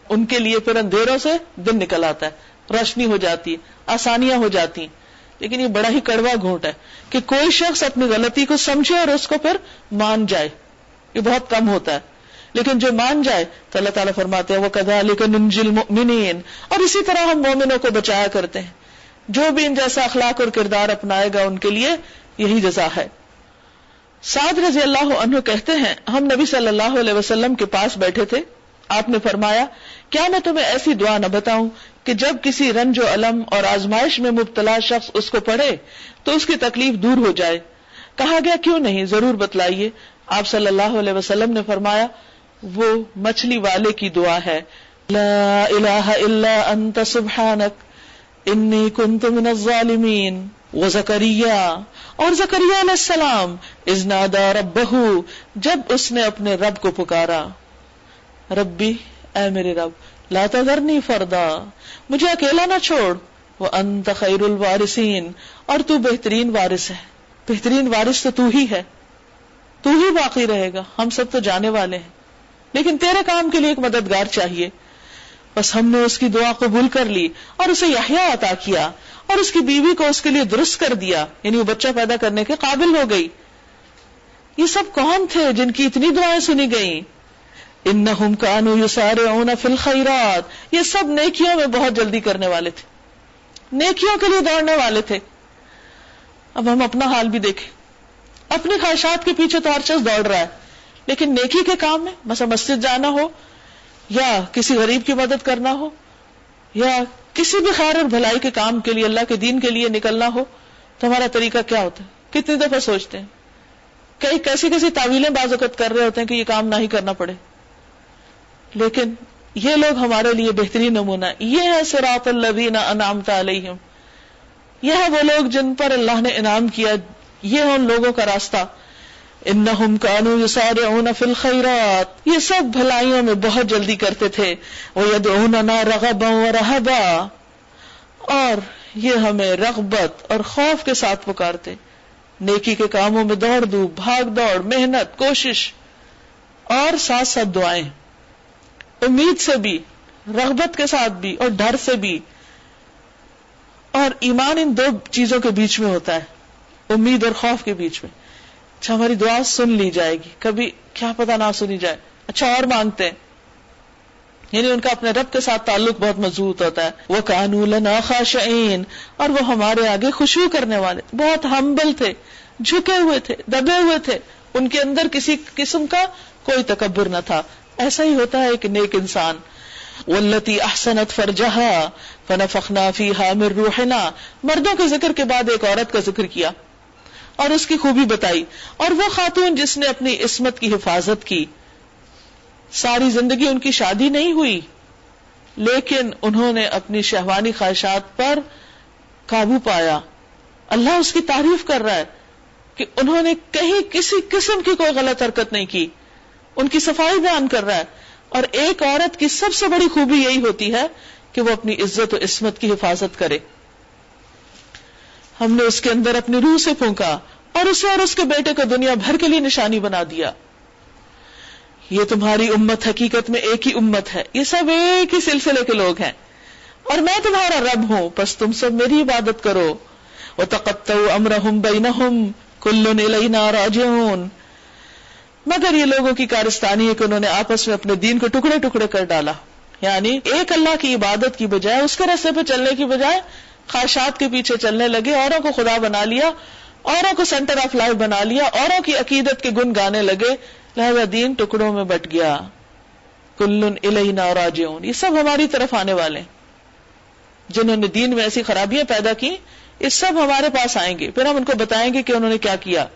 ان کے لیے پھر اندھیروں سے دن نکل آتا ہے. روشنی ہو جاتی ہے. آسانیاں ہو جاتی ہیں. لیکن یہ بڑا ہی کڑوا گھونٹ ہے کہ کوئی شخص اپنی غلطی کو سمجھے اور اس کو پھر مان جائے. یہ بہت کم ہوتا ہے. لیکن جو مان جائے تو اللہ تعالیٰ فرماتے ہیں وہ کدا ننجل مؤمنین اور اسی طرح ہم مومنوں کو بچایا کرتے ہیں۔ جو بھی ان جیسا اخلاق اور کردار اپنائے گا، ان کے لیے یہی جزا ہے۔ سعد رضی اللہ عنہ کہتے ہیں، ہم نبی صلی اللہ علیہ وسلم کے پاس بیٹھے تھے۔ آپ نے فرمایا، کیا میں تمہیں ایسی دعا نہ بتاؤں کہ جب کسی رنج و علم اور آزمائش میں مبتلا شخص اس کو پڑھے تو اس کی تکلیف دور ہو جائے۔ کہا گیا، کیوں نہیں؟ ضرور بتلائیے۔ آپ صلی اللہ علیہ وسلم نے فرمایا وہ مچھلی والے کی دعا ہے۔ لا الہ الا انت سبحانک، انی کنت من الظالمین۔ وہ زکریہ اور زکریہ علیہ السلام ازنادا ربہ جب اس نے اپنے رب کو پکارا۔ ربی، اے میرے رب، لا تذرنی فردا، مجھے اکیلا نہ چھوڑ۔ وہ انت خیر الوارثین، اور تو بہترین وارث ہے۔ بہترین وارث تو تو ہی ہے۔ تو ہی باقی رہے گا۔ ہم سب تو جانے والے ہیں۔ لیکن تیرے کام کے لیے ایک مددگار چاہیے۔ بس ہم نے اس کی دعا قبول کر لی اور اسے یحییٰ عطا کیا اور اس کی بیوی کو اس کے لیے درست کر دیا یعنی وہ بچہ پیدا کرنے کے قابل ہو گئی۔ یہ سب کون تھے جن کی اتنی دعائیں سنی گئیں؟ انہم کانو یسارعون فی الخیرات۔ یہ سب نیکیوں میں بہت جلدی کرنے والے تھے۔ نیکیوں کے لیے دوڑنے والے تھے۔ اب ہم اپنا حال بھی دیکھیں۔ اپنی خواہشات کے پیچھے تو ہر چیز دوڑ رہا ہے۔ لیکن نیکی کے کام میں، مثلا مسجد جانا ہو، یا کسی غریب کی مدد کرنا ہو، یا کسی بھی خیر اور بھلائی کے کام کے لیے، اللہ کے دین کے لیے نکلنا ہو، تو ہمارا طریقہ کیا ہوتا ہے؟ کتنی دفعہ سوچتے ہیں؟ کئی کیسی کیسی تعویلیں باز کر رہے ہوتے ہیں کہ یہ کام نہ ہی کرنا پڑے۔ لیکن یہ لوگ ہمارے لیے بہترین نمونہ یہ ہے سراط الذین انعمت علیہم۔ یہ ہے وہ لوگ جن پر اللہ نے انعام کیا۔ یہ ہے ان لوگوں کا راستہ۔ انہم کانو یسارعون فی الخیرات۔ یہ سب بھلائیوں میں بہت جلدی کرتے تھے۔ وہ ویدعوننا رغبا ورہبا۔ اور یہ ہمیں رغبت اور خوف کے ساتھ پکارتے۔ نیکی کے کاموں میں دوڑ دو، بھاگ دوڑ، محنت، کوشش۔ اور ساتھ ساتھ دعائیں۔ امید سے بھی، رغبت کے ساتھ بھی اور ڈر سے بھی۔ اور ایمان ان دو چیزوں کے بیچ میں ہوتا ہے۔ امید اور خوف کے بیچ میں۔ اچھا ہماری دعا سن لی جائے گی۔ کبھی کیا پتا نہ سنی جائے۔ اچھا اور مانگتے ہیں۔ یعنی ان کا اپنے رب کے ساتھ تعلق بہت مضبوط ہوتا ہے۔ وہ قانون خاشعین اور وہ ہمارے آگے خوشبو کرنے والے۔ بہت ہمبل تھے، جھکے ہوئے تھے، دبے ہوئے تھے۔ ان کے اندر کسی قسم کا کوئی تکبر نہ تھا۔ ایسا ہی ہوتا ہے ایک نیک انسان۔ ولتی احسنت فرجہا فنفخنا فیہا من روحنا۔ مردوں کے ذکر کے بعد ایک عورت کا ذکر کیا۔ اور اس کی خوبی بتائی اور وہ خاتون جس نے اپنی عصمت کی حفاظت کی۔ ساری زندگی ان کی شادی نہیں ہوئی، لیکن انہوں نے اپنی شہوانی خواہشات پر قابو پایا۔ اللہ اس کی تعریف کر رہا ہے کہ انہوں نے کہیں کسی قسم کی کوئی غلط حرکت نہیں کی۔ ان کی صفائی بیان کر رہا ہے۔ اور ایک عورت کی سب سے بڑی خوبی یہی ہوتی ہے کہ وہ اپنی عزت و عصمت کی حفاظت کرے۔ ہم نے اس کے اندر اپنی روح سے پھونکا اور اسے اور اس کے بیٹے کو دنیا بھر کے لیے نشانی بنا دیا۔ یہ تمہاری امت حقیقت میں ایک ہی امت ہے۔ یہ سب ایک ہی سلسلے کے لوگ ہیں۔ اور میں تمہارا رب ہوں۔ بس تم سب میری عبادت کرو۔ وہ تقت امرحم بینہم کلن الینا راجعون۔ مگر یہ لوگوں کی کارستانی ہے کہ انہوں نے آپس میں اپنے دین کو ٹکڑے ٹکڑے کر ڈالا۔ یعنی ایک اللہ کی عبادت کی بجائے اس کے رستے پہ چلنے کی بجائے خواہشات کے پیچھے چلنے لگے، اوروں کو خدا بنا لیا، اوروں کو سینٹر آف لائف بنا لیا، اوروں کی عقیدت کے گن گانے لگے۔ لہذا دین ٹکڑوں میں بٹ گیا۔ کلن الہنا راجعون۔ یہ سب ہماری طرف آنے والے جنہوں نے دین میں ایسی خرابیاں پیدا کی یہ سب ہمارے پاس آئیں گے۔ پھر ہم ان کو بتائیں گے کہ انہوں نے کیا کیا۔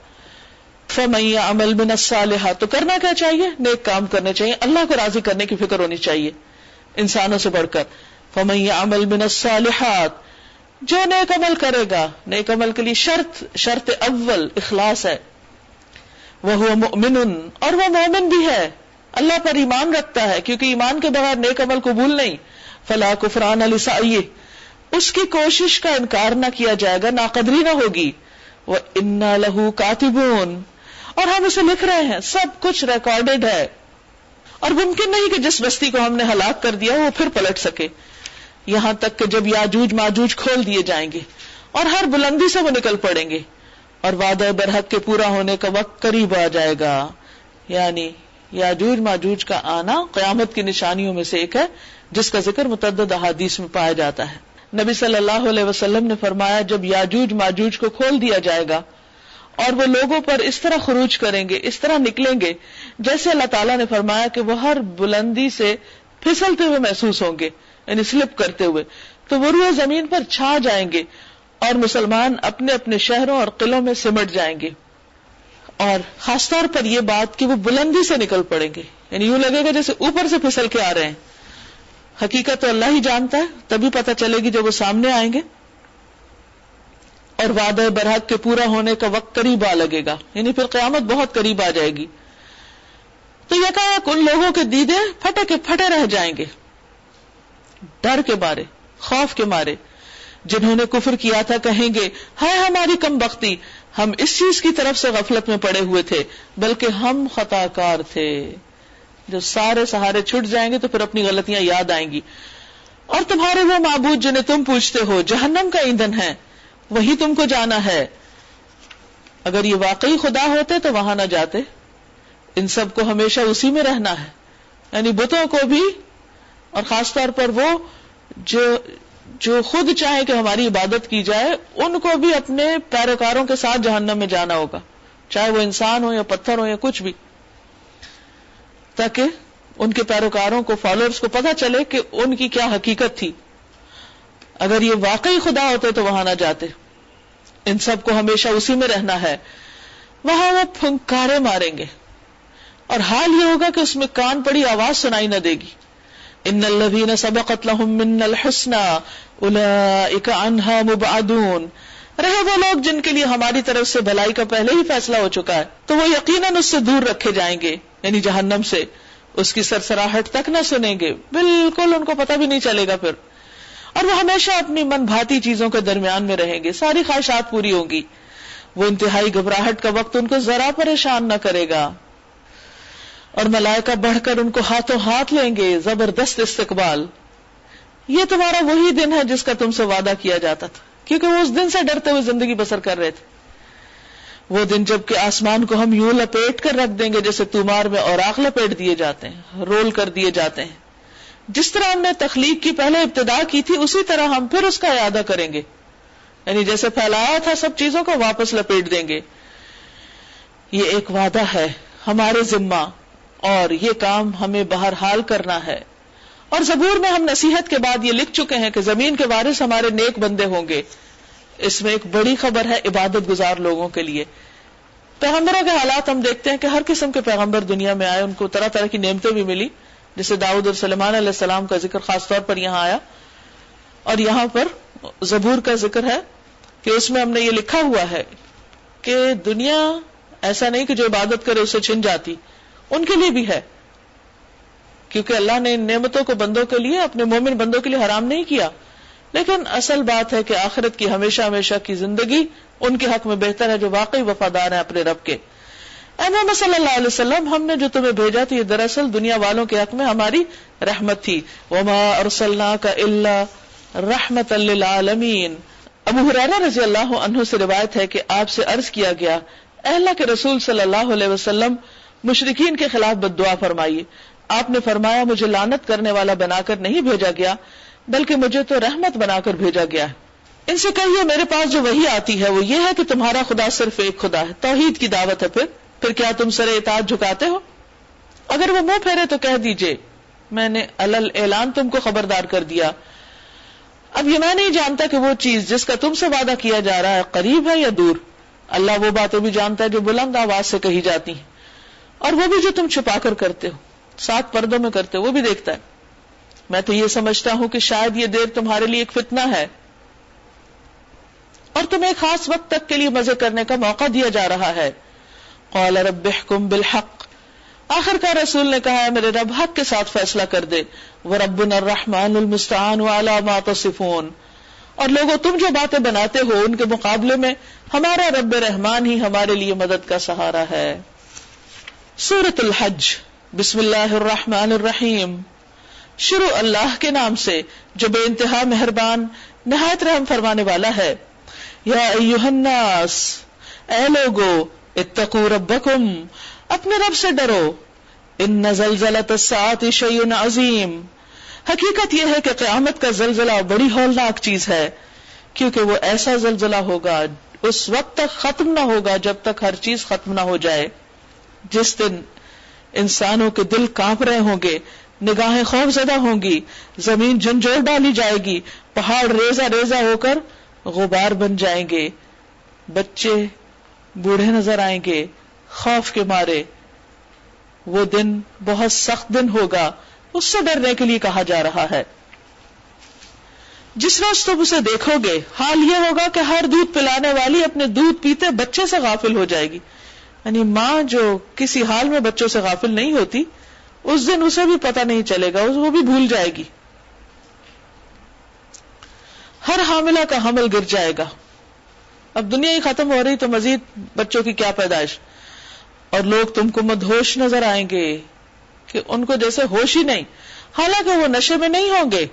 فمیا عمل من الصالحات، تو کرنا کیا چاہیے؟ نیک کام کرنے چاہیے۔ اللہ کو راضی کرنے کی فکر ہونی چاہیے۔ انسانوں سے بڑھ کر۔ فمیا عمل من الصالحات جو نیک عمل کرے گا، نیک عمل کے لیے شرط شرط اول اخلاص ہے۔ وہ مؤمن اور وہ مومن بھی ہے۔ اللہ پر ایمان رکھتا ہے، کیونکہ ایمان کے بغیر نیک عمل قبول نہیں۔ فلا کفران علی اس کی کوشش کا انکار نہ کیا جائے گا، ناقدری نہ ہوگی۔ وہ انا لہو کاتبون۔ اور ہم اسے لکھ رہے ہیں، سب کچھ ریکارڈیڈ ہے۔ اور ممکن نہیں کہ جس بستی کو ہم نے ہلاک کر دیا، وہ پھر پلٹ سکے۔ یہاں تک کہ جب یاجوج ماجوج کھول دیے جائیں گے اور ہر بلندی سے وہ نکل پڑیں گے اور وعدہ برحق کے پورا ہونے کا وقت قریب آ جائے گا۔ یعنی یاجوج ماجوج کا آنا قیامت کی نشانیوں میں سے ایک ہے، جس کا ذکر متعدد احادیث میں پایا جاتا ہے۔ نبی صلی اللہ علیہ وسلم نے فرمایا، جب یاجوج ماجوج کو کھول دیا جائے گا اور وہ لوگوں پر اس طرح خروج کریں گے، اس طرح نکلیں گے، جیسے اللہ تعالیٰ نے فرمایا کہ وہ ہر بلندی سے پھسلتے ہوئے محسوس ہوں گے۔ یعنی سلپ کرتے ہوئے، تو وہ روح زمین پر چھا جائیں گے اور مسلمان اپنے اپنے شہروں اور قلعوں میں سمٹ جائیں گے۔ اور خاص طور پر یہ بات کہ وہ بلندی سے نکل پڑیں گے۔ یعنی یوں لگے گا جیسے اوپر سے پھسل کے آ رہے ہیں۔ حقیقت تو اللہ ہی جانتا ہے، تبھی پتہ چلے گی جب وہ سامنے آئیں گے۔ اور وعدہ برحق کے پورا ہونے کا وقت قریب آ لگے گا۔ یعنی پھر قیامت بہت قریب آ جائے گی۔ تو یہ کہا ان لوگوں کے دیدے پھٹے کے پھٹے رہ جائیں گے۔ ڈر کے بارے خوف کے مارے۔ جنہوں نے کفر کیا تھا کہیں گے ہے ہماری کم بختی، ہم اس چیز کی طرف سے غفلت میں پڑے ہوئے تھے، بلکہ ہم خطا کار تھے۔ جو سارے سہارے چھٹ جائیں گے تو پھر اپنی غلطیاں یاد آئیں گی۔ اور تمہارے وہ معبود جنہیں تم پوچھتے ہو، جہنم کا ایندھن ہے، وہی تم کو جانا ہے۔ اگر یہ واقعی خدا ہوتے تو وہاں نہ جاتے۔ ان سب کو ہمیشہ اسی میں رہنا ہے۔ یعنی بتوں کو بھی اور خاص طور پر وہ جو جو خود چاہے کہ ہماری عبادت کی جائے، ان کو بھی اپنے پیروکاروں کے ساتھ جہنم میں جانا ہوگا۔ چاہے وہ انسان ہو یا پتھر ہو یا کچھ بھی۔ تاکہ ان کے پیروکاروں کو فالوورز کو پتا چلے کہ ان کی کیا حقیقت تھی۔ اگر یہ واقعی خدا ہوتے تو وہاں نہ جاتے۔ ان سب کو ہمیشہ اسی میں رہنا ہے۔ وہاں وہ پھنکارے ماریں گے۔ اور حال یہ ہوگا کہ اس میں کان پڑی آواز سنائی نہ دے گی۔ ان الذين سبقت لهم من الحسنى اولئك عنها مبعدون۔ رہے وہ لوگ جن کے لیے ہماری طرف سے بھلائی کا پہلے ہی فیصلہ ہو چکا ہے، تو وہ یقیناً اس سے دور رکھے جائیں گے یعنی جہنم سے۔ اس کی سرسراہٹ تک نہ سنیں گے۔ بالکل ان کو پتہ بھی نہیں چلے گا پھر۔ اور وہ ہمیشہ اپنی من بھاتی چیزوں کے درمیان میں رہیں گے، ساری خواہشات پوری ہوگی وہ انتہائی گھبراہٹ کا وقت ان کو ذرا پریشان نہ کرے گا۔ اور ملائکہ بڑھ کر ان کو ہاتھوں ہاتھ لیں گے، زبردست استقبال۔ یہ تمہارا وہی دن ہے جس کا تم سے وعدہ کیا جاتا تھا، کیونکہ وہ اس دن سے ڈرتے ہوئے زندگی بسر کر رہے تھے۔ وہ دن جبکہ آسمان کو ہم یوں لپیٹ کر رکھ دیں گے جیسے تمار میں اور لپیٹ دیے جاتے ہیں، رول کر دیے جاتے ہیں۔ جس طرح ہم نے تخلیق کی پہلے ابتدا کی تھی، اسی طرح ہم پھر اس کا ارادہ کریں گے۔ یعنی جیسے پھیلایا تھا سب چیزوں کو واپس لپیٹ دیں گے۔ یہ ایک وعدہ ہے، ہمارے ذمہ۔ اور یہ کام ہمیں باہر حال کرنا ہے۔ اور زبور میں ہم نصیحت کے بعد یہ لکھ چکے ہیں کہ زمین کے وارث ہمارے نیک بندے ہوں گے۔ اس میں ایک بڑی خبر ہے عبادت گزار لوگوں کے لیے۔ پیغمبروں کے حالات ہم دیکھتے ہیں کہ ہر قسم کے پیغمبر دنیا میں آئے، ان کو طرح طرح کی نعمتیں بھی ملی۔ جیسے داؤد اور سلمان علیہ السلام کا ذکر خاص طور پر یہاں آیا۔ اور یہاں پر زبور کا ذکر ہے کہ اس میں ہم نے یہ لکھا ہوا ہے کہ دنیا ایسا نہیں کہ جو عبادت کرے، اسے چھن جاتی۔ ان کے لیے بھی ہے۔ کیونکہ اللہ نے ان نعمتوں کو بندوں کے لیے، اپنے مومن بندوں کے لیے حرام نہیں کیا۔ لیکن اصل بات ہے کہ آخرت کی ہمیشہ ہمیشہ کی زندگی ان کے حق میں بہتر ہے جو واقعی وفادار ہیں اپنے رب کے۔ اے محمد صلی اللہ علیہ وسلم، ہم نے جو تمہیں بھیجا تھا، یہ دراصل دنیا والوں کے حق میں ہماری رحمت تھی۔ وما ارسلناک الا رحمت للعالمین ابو حریرہ رضی اللہ عنہ سے روایت ہے کہ آپ سے عرض کیا گیا، اے اللہ کے رسول صلی اللہ علیہ وسلم مشرقین کے خلاف بد دعا فرمائیے آپ نے فرمایا، مجھے لانت کرنے والا بنا کر نہیں بھیجا گیا، بلکہ مجھے تو رحمت بنا کر بھیجا گیا ہے۔ ان سے کہیے میرے پاس جو وہی آتی ہے، وہ یہ ہے کہ تمہارا خدا صرف ایک خدا ہے۔ توحید کی دعوت ہے پھر۔ پھر کیا تم سر اطاعت جھکاتے ہو؟ اگر وہ منہ پھیرے تو کہہ دیجیے، میں نے الل اعلان تم کو خبردار کر دیا۔ اب یہ میں نہیں جانتا کہ وہ چیز جس کا تم سے وعدہ کیا جا رہا ہے قریب ہے یا دور۔ اللہ وہ باتیں بھی جانتا ہے جو بلند آواز سے کہی جاتی ہیں۔ اور وہ بھی جو تم چھپا کر کرتے ہو، سات پردوں میں کرتے ہو، وہ بھی دیکھتا ہے۔ میں تو یہ سمجھتا ہوں کہ شاید یہ دیر تمہارے لیے ایک فتنہ ہے۔ اور تمہیں خاص وقت تک کے لیے مزے کرنے کا موقع دیا جا رہا ہے۔ قال رب احکم بالحق۔ آخر کا رسول نے کہا میرے رب، حق کے ساتھ فیصلہ کر دے۔ وہ رب الرحمان المستعان والا ما اور لوگوں، تم جو باتیں بناتے ہو، ان کے مقابلے میں ہمارا رب رحمان ہی ہمارے لیے مدد کا سہارا ہے۔ سورت الحج. بسم اللہ الرحمن الرحیم. شروع اللہ کے نام سے، جو بے انتہا مہربان، نہایت رحم فرمانے والا ہے. یا الناس، اے لوگو، اتقو ربکم، اپنے رب سے ڈرو. ان زلزلت الساعت شیء عظیم. حقیقت یہ ہے کہ قیامت کا زلزلہ بڑی ہولناک چیز ہے، کیونکہ وہ ایسا زلزلہ ہوگا، اس وقت تک ختم نہ ہوگا جب تک ہر چیز ختم نہ ہو جائے۔ جس دن انسانوں کے دل کانپ رہے ہوں گے، نگاہیں خوف زدہ ہوں گی، زمین جھنجھوڑ ڈالی جائے گی، پہاڑ ریزا ریزا ہو کر غبار بن جائیں گے۔ بچے بوڑھے نظر آئیں گے، خوف کے مارے۔ وہ دن بہت سخت دن ہوگا، اس سے ڈرنے کے لیے کہا جا رہا ہے۔ جس روز تم اسے دیکھو گے، حال یہ ہوگا کہ ہر دودھ پلانے والی اپنے دودھ پیتے بچے سے غافل ہو جائے گی۔ یعنی ماں جو کسی حال میں بچوں سے غافل نہیں ہوتی، اس دن اسے بھی پتہ نہیں چلے گا وہ بھی بھول جائے گی۔ ہر حاملہ کا حمل گر جائے گا۔ اب دنیا ہی ختم ہو رہی تو مزید بچوں کی کیا پیدائش۔ اور لوگ تم کو مدہوش نظر آئیں گے کہ ان کو جیسے ہوش ہی نہیں۔ حالانکہ وہ نشے میں نہیں ہوں گے،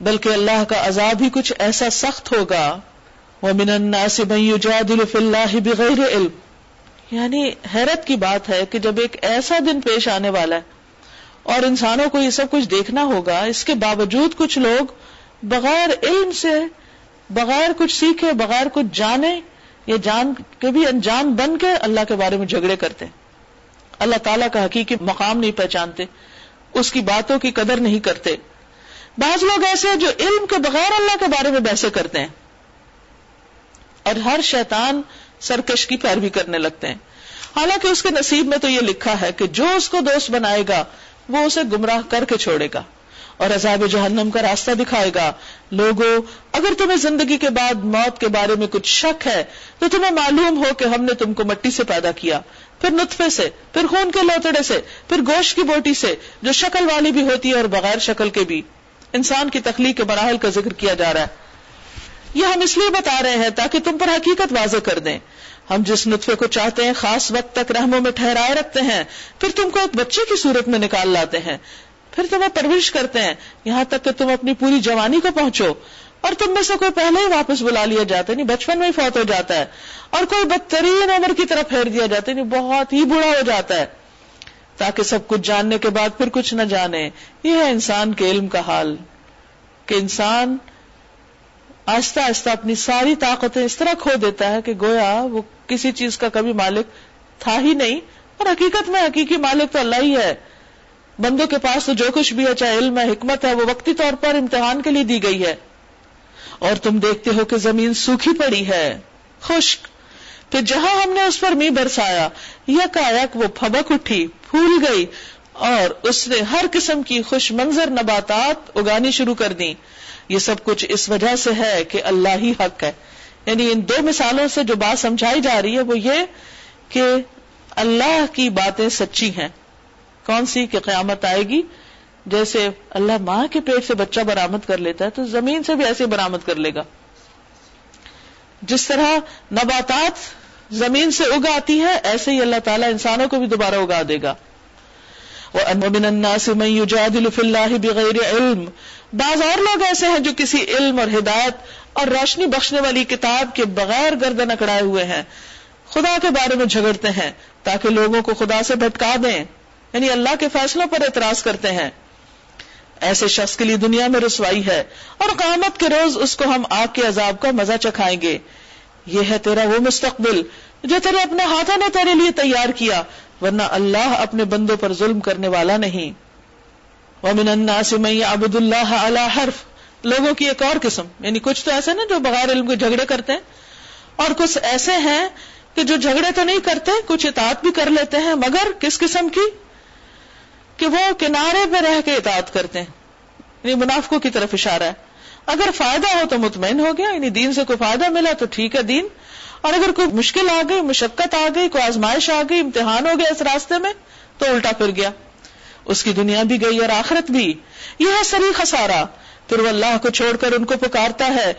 بلکہ اللہ کا عذاب ہی کچھ ایسا سخت ہوگا۔ وہ من الناس من يجادل في الله بغیر علم۔ یعنی حیرت کی بات ہے کہ جب ایک ایسا دن پیش آنے والا ہے اور انسانوں کو یہ سب کچھ دیکھنا ہوگا، اس کے باوجود کچھ لوگ بغیر علم سے، بغیر کچھ سیکھے، بغیر کچھ جانے، یا جان کے بھی انجان بن کے اللہ کے بارے میں جھگڑے کرتے۔ اللہ تعالیٰ کا حقیقی مقام نہیں پہچانتے، اس کی باتوں کی قدر نہیں کرتے۔ بعض لوگ ایسے ہیں جو علم کے بغیر اللہ کے بارے میں بحثے کرتے ہیں۔ اور ہر شیطان سرکش کی پیروی کرنے لگتے ہیں۔ حالانکہ اس کے نصیب میں تو یہ لکھا ہے کہ جو اس کو دوست بنائے گا، وہ اسے گمراہ کر کے چھوڑے گا اور عذاب جہنم کا راستہ دکھائے گا۔ لوگوں اگر تمہیں زندگی کے بعد موت کے بارے میں کچھ شک ہے، تو تمہیں معلوم ہو کہ ہم نے تم کو مٹی سے پیدا کیا۔ پھر نطفے سے، پھر خون کے لوتڑے سے، پھر گوشت کی بوٹی سے، جو شکل والی بھی ہوتی ہے اور بغیر شکل کے بھی۔ انسان کی تخلیق کے مراحل کا ذکر کیا جا رہا ہے۔ یہ ہم اس لیے بتا رہے ہیں تاکہ تم پر حقیقت واضح کر دیں۔ ہم جس نطفے کو چاہتے ہیں، خاص وقت تک رحموں میں ٹھہرائے رکھتے ہیں، پھر تم کو ایک بچے کی صورت میں نکال لاتے ہیں۔ پھر تمہیں پرورش کرتے ہیں، یہاں تک کہ تم اپنی پوری جوانی کو پہنچو۔ اور تم میں سے کوئی پہلے ہی واپس بلا لیا جاتا ہے نہیں بچپن میں ہی فوت ہو جاتا ہے۔ اور کوئی بدترین عمر کی طرف پھیر دیا جاتا ہے نہیں بہت ہی بڑا ہو جاتا ہے۔ تاکہ سب کچھ جاننے کے بعد پھر کچھ نہ جانے۔ یہ ہے انسان کے علم کا حال۔ کہ انسان آہستہ آہستہ اپنی ساری طاقتیں اس طرح کھو دیتا ہے کہ گویا وہ کسی چیز کا کبھی مالک تھا ہی نہیں۔ اور حقیقت میں حقیقی مالک تو اللہ ہی ہے۔ بندوں کے پاس تو جو کچھ بھی ہے، چاہے علم ہے، حکمت ہے، وہ وقتی طور پر امتحان کے لیے دی گئی ہے۔ اور تم دیکھتے ہو کہ زمین سوکھی پڑی ہے۔ خشک۔ پھر جہاں ہم نے اس پر می برسایا یک آیک وہ پھبک اٹھی، پھول گئی اور اس نے ہر قسم کی خوش منظر نباتات اگانی شروع کر دی یہ سب کچھ اس وجہ سے ہے کہ اللہ ہی حق ہے۔ یعنی ان دو مثالوں سے جو بات سمجھائی جا رہی ہے وہ یہ کہ اللہ کی باتیں سچی ہیں۔ کون سی کہ قیامت آئے گی؟ جیسے اللہ ماں کے پیٹ سے بچہ برامد کر لیتا ہے تو زمین سے بھی ایسے برامد کر لے گا۔ جس طرح نباتات زمین سے اگا آتی ہے ایسے ہی اللہ تعالیٰ انسانوں کو بھی دوبارہ اگا دے گا۔ بغیر علم بعض اور لوگ ایسے ہیں جو کسی علم اور ہدایت اور روشنی بخشنے والی کتاب کے بغیر گردن اکڑائے ہوئے ہیں۔ خدا کے بارے میں جھگڑتے ہیں تاکہ لوگوں کو خدا سے بھٹکا دیں۔ یعنی اللہ کے فیصلوں پر اعتراض کرتے ہیں۔ ایسے شخص کے لیے دنیا میں رسوائی ہے اور قیامت کے روز اس کو ہم آگ کے عذاب کا مزہ چکھائیں گے۔ یہ ہے تیرا وہ مستقبل جو تیرے اپنے ہاتھوں نے تیرے لیے تیار کیا، ورنہ اللہ اپنے بندوں پر ظلم کرنے والا نہیں۔ ومن الناس من عبد اللہ علی حرف۔ لوگوں کی ایک اور قسم یعنی کچھ تو ایسے نا جو بغیر علم کے جھگڑے کرتے ہیں، اور کچھ ایسے ہیں کہ جو جھگڑے تو نہیں کرتے، کچھ اطاعت بھی کر لیتے ہیں، مگر کس قسم کی؟ کہ وہ کنارے پہ رہ کے اطاعت کرتے ہیں۔ یعنی منافقوں کی طرف اشارہ ہے۔ اگر فائدہ ہو تو مطمئن ہو گیا یعنی دین سے کوئی فائدہ ملا تو ٹھیک ہے دین۔ اور اگر کوئی مشکل آ گئی، مشقت آ گئی، کوئی آزمائش آ گئی، امتحان ہو گیا اس راستے میں، تو الٹا پھر گیا۔ اس کی دنیا بھی گئی اور آخرت بھی۔ یہ ہے سری خسارا پھر وہ اللہ کو چھوڑ کر ان کو پکارتا ہے۔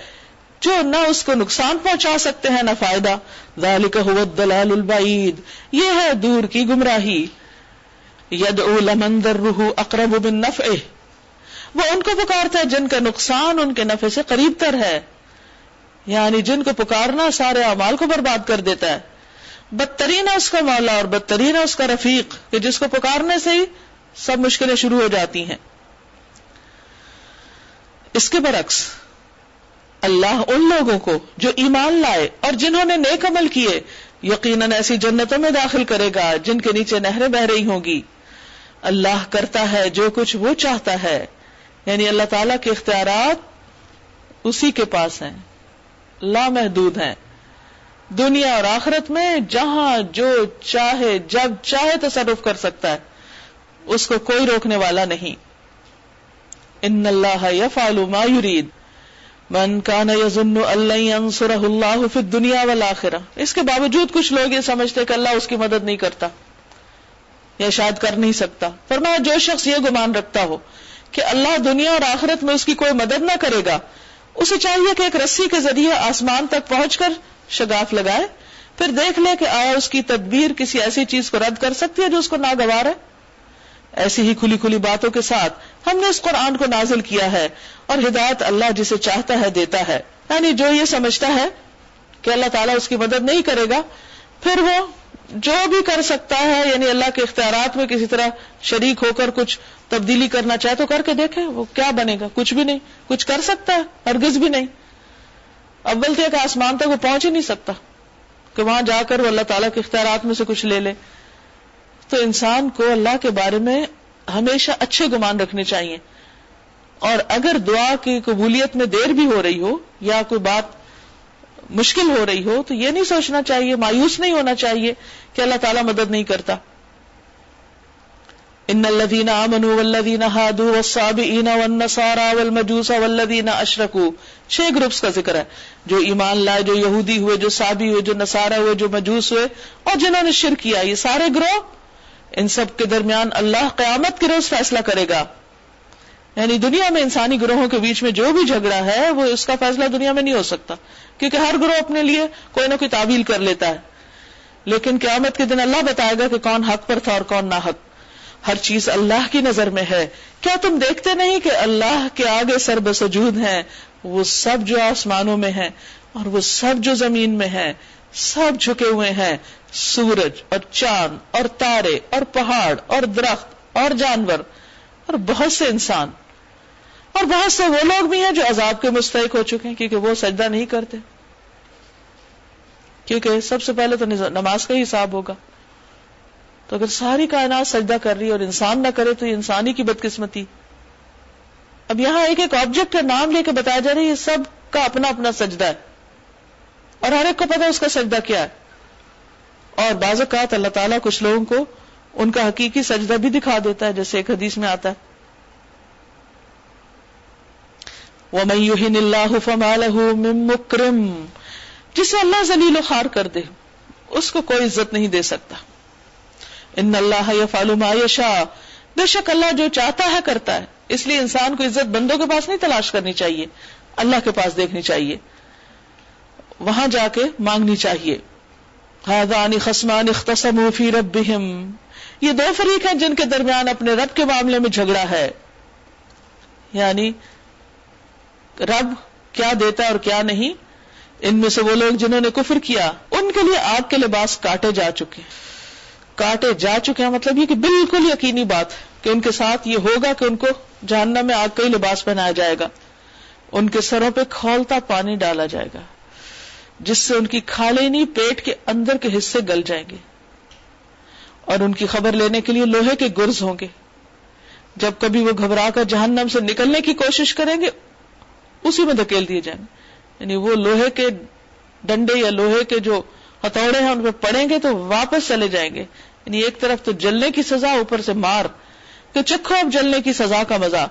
جو نہ اس کو نقصان پہنچا سکتے ہیں، نہ فائدہ۔ ذالک هو الدلال البعید۔ یہ ہے دور کی گمراہی۔ یدعو لمن ذره اقرب بالنفع۔ وہ ان کو پکارتا ہے جن کا نقصان ان کے نفع سے قریب تر ہے۔ یعنی جن کو پکارنا سارے اعمال کو برباد کر دیتا ہے۔ بدترین ہے اس کا مولا اور بدترین ہے اس کا رفیق، کہ جس کو پکارنے سے ہی سب مشکلیں شروع ہو جاتی ہیں۔ اس کے برعکس، اللہ ان لوگوں کو جو ایمان لائے اور جنہوں نے نیک عمل کیے، یقیناً ایسی جنتوں میں داخل کرے گا جن کے نیچے نہریں بہ رہی ہوں گی۔ اللہ کرتا ہے جو کچھ وہ چاہتا ہے۔ یعنی اللہ تعالی کے اختیارات اسی کے پاس ہیں۔ لامحدود ہیں۔ دنیا اور آخرت میں جہاں جو چاہے، جب چاہے تصرف کر سکتا ہے، اس کو کوئی روکنے والا نہیں۔ ان اللہ یفعل ما یرید۔ من کان یظن ان اللہ فی الدنیا والآخرہ۔ اس کے باوجود کچھ لوگ یہ سمجھتے کہ اللہ اس کی مدد نہیں کرتا، یا شاید کر نہیں سکتا۔ فرمایا، جو شخص یہ گمان رکھتا ہو کہ اللہ دنیا اور آخرت میں اس کی کوئی مدد نہ کرے گا اسے چاہیے کہ ایک رسی کے ذریعے آسمان تک پہنچ کر شگاف لگائے، پھر دیکھ لے کہ آیا اس کی تدبیر کسی ایسی چیز کو رد کر سکتی ہے جو اس کو ناگوار ہے۔ ایسی ہی کھلی کھلی باتوں کے ساتھ ہم نے اس قرآن کو نازل کیا ہے اور ہدایت اللہ جسے چاہتا ہے دیتا ہے۔ یعنی جو یہ سمجھتا ہے کہ اللہ تعالیٰ اس کی مدد نہیں کرے گا، پھر وہ جو بھی کر سکتا ہے یعنی اللہ کے اختیارات میں کسی طرح شریک ہو کر کچھ تبدیلی کرنا چاہے تو کر کے دیکھے وہ کیا بنے گا؟ کچھ بھی نہیں، کچھ کر سکتا ہے، ہرگز بھی نہیں۔ اول تو ایک آسمان تک وہ پہنچ ہی نہیں سکتا۔ کہ وہاں جا کر وہ اللہ تعالیٰ کے اختیارات میں سے کچھ لے لے۔ تو انسان کو اللہ کے بارے میں ہمیشہ اچھے گمان رکھنے چاہیے۔ اور اگر دعا کی قبولیت میں دیر بھی ہو رہی ہو یا کوئی بات مشکل ہو رہی ہو، تو یہ نہیں سوچنا چاہیے، مایوس نہیں ہونا چاہیے کہ اللہ تعالیٰ مدد نہیں کرتا۔ ان الذين امنوا والذين هادوا والصابئين والنصارى والمجوس والذين اشركوا چھ گروپس کا ذکر ہے جو ایمان لائے، جو یہودی ہوئے، جو صابی ہوئے، جو نصارہ ہوئے، جو مجوس ہوئے اور جنہوں نے شرک کیا، یہ سارے گروہ ان سب کے درمیان اللہ قیامت کے روز فیصلہ کرے گا۔ یعنی دنیا میں انسانی گروہوں کے بیچ میں جو بھی جھگڑا ہے، وہ اس کا فیصلہ دنیا میں نہیں ہو سکتا۔ کیونکہ ہر گروہ اپنے لیے کوئی نہ کوئی تعویل کر لیتا ہے۔ لیکن قیامت کے دن اللہ بتائے گا کہ کون حق پر تھا اور کون نہ حق ہر چیز اللہ کی نظر میں ہے۔ کیا تم دیکھتے نہیں کہ اللہ کے آگے سر بسجود ہیں؟ وہ سب جو آسمانوں میں ہیں اور وہ سب جو زمین میں ہیں، سب جھکے ہوئے ہیں۔ سورج اور چاند اور تارے اور پہاڑ اور درخت اور جانور اور بہت سے انسان۔ اور بہت سے وہ لوگ بھی ہیں جو عذاب کے مستحق ہو چکے ہیں کیونکہ وہ سجدہ نہیں کرتے۔ کیونکہ سب سے پہلے تو نماز کا ہی حساب ہوگا۔ تو اگر ساری کائنات سجدہ کر رہی ہے اور انسان نہ کرے تو یہ انسانی کی بدقسمتی۔ اب یہاں ایک ایک آبجیکٹ کا نام لے کے بتایا جا رہا ہے، یہ سب کا اپنا اپنا سجدہ ہے۔ اور ہر ایک کو پتا اس کا سجدہ کیا ہے۔ اور بعض اوقات اللہ تعالیٰ کچھ لوگوں کو ان کا حقیقی سجدہ بھی دکھا دیتا ہے، جیسے ایک حدیث میں آتا ہے۔ وَمَن اللَّهُ فَمَا لَهُ مِن مُكْرِم، جسے اللہ ذلیل و خار کر دے، اس کو کوئی عزت نہیں دے سکتا۔ ان اللہ یفعل ما یشاء۔ بے شک اللہ جو چاہتا ہے کرتا ہے۔ اس لیے انسان کو عزت بندوں کے پاس نہیں تلاش کرنی چاہیے۔ اللہ کے پاس دیکھنی چاہیے۔ وہاں جا کے مانگنی چاہیے۔ خسمان اختصموا فی ربہم۔ یہ دو فریق ہیں جن کے درمیان اپنے رب کے معاملے میں جھگڑا ہے۔ یعنی رب کیا دیتا ہے اور کیا نہیں؟ ان میں سے وہ لوگ جنہوں نے کفر کیا، ان کے لیے آگ کے لباس کاٹے جا چکے۔ کاٹے جا چکے ہیں مطلب یہ کہ بالکل یقینی بات کہ ان کے ساتھ یہ ہوگا کہ ان کو جاننا میں آگ کا ہی لباس پہنایا جائے گا۔ ان کے سروں پہ کھولتا پانی ڈالا جائے گا، جس سے ان کی کھالینی پیٹ کے اندر کے حصے گل جائیں گے۔ اور ان کی خبر لینے کے لیے لوہے کے گرز ہوں گے۔ جب کبھی وہ گھبرا کر جہنم سے نکلنے کی کوشش کریں گے، اسی میں دھکیل دیے جائیں گے۔ یعنی وہ لوہے کے ڈنڈے یا لوہے کے جو ہتھوڑے ہیں، ان پہ پڑیں گے تو واپس چلے جائیں گے۔ یعنی ایک طرف تو جلنے کی سزا، اوپر سے مار، کہ چکھو اب جلنے کی سزا کا مزہ۔